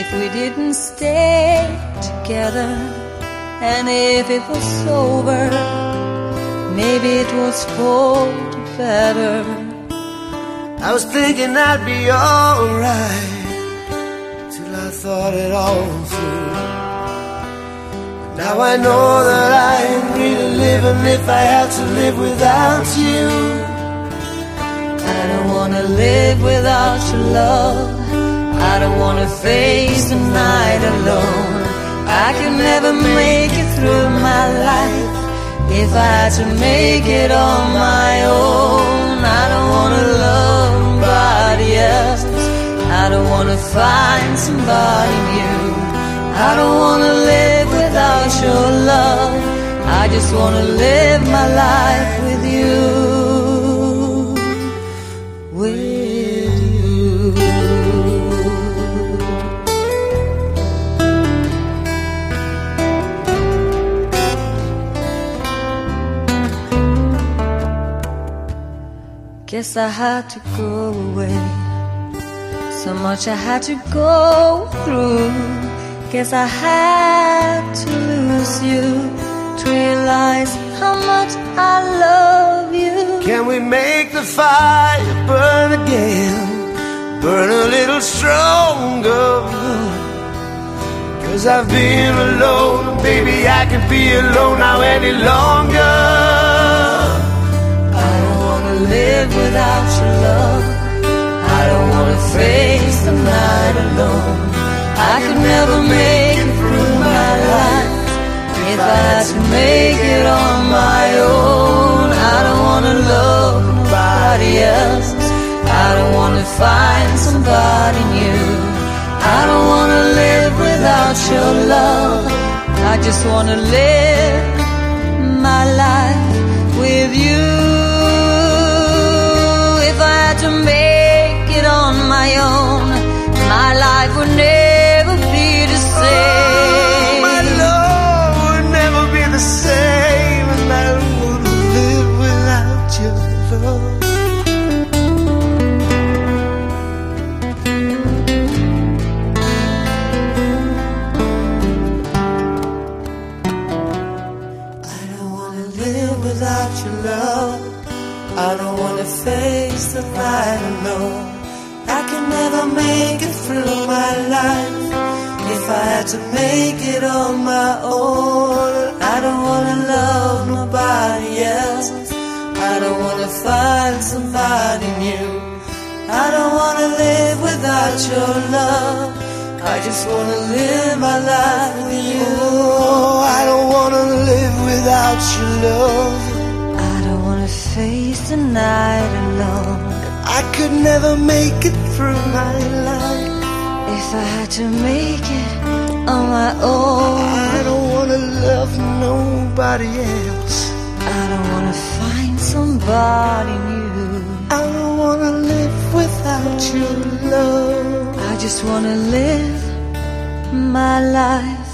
if we didn't stay together. And if it was over, maybe it was for the better. I was thinking I'd be alright till I thought it all through. Now I know that I ain't really living if I had to live without you. I don't wanna live without your love. I don't wanna face the night alone. I can never make it through my life if I had to make it on my own. I don't wanna love nobody else. I don't wanna find somebody new. I don't wanna live without your love. I just wanna live my life with you. Guess I had to go away. So much I had to go through. Guess I had to lose you to realize how much I love you. Can we make the fire burn again? Burn a little stronger. Cause I've been alone, baby, I can't be alone now any longer. Live without your love. I don't wanna face the night alone. I could never make it through my life if I had to make it on my own. I don't wanna love nobody else. I don't wanna find somebody new. I don't wanna live without your love. I just wanna live I don't wanna face the night alone. I can never make it through my life if I had to make it on my own. I don't wanna love nobody else. I don't wanna find somebody new. I don't wanna live without your love. I just wanna live my life alone. I could never make it through my life. If I had to make it on my own, I don't wanna love nobody else. I don't wanna find somebody new. I don't wanna live without your love. I just wanna live my life